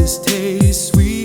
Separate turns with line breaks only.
this taste sweet?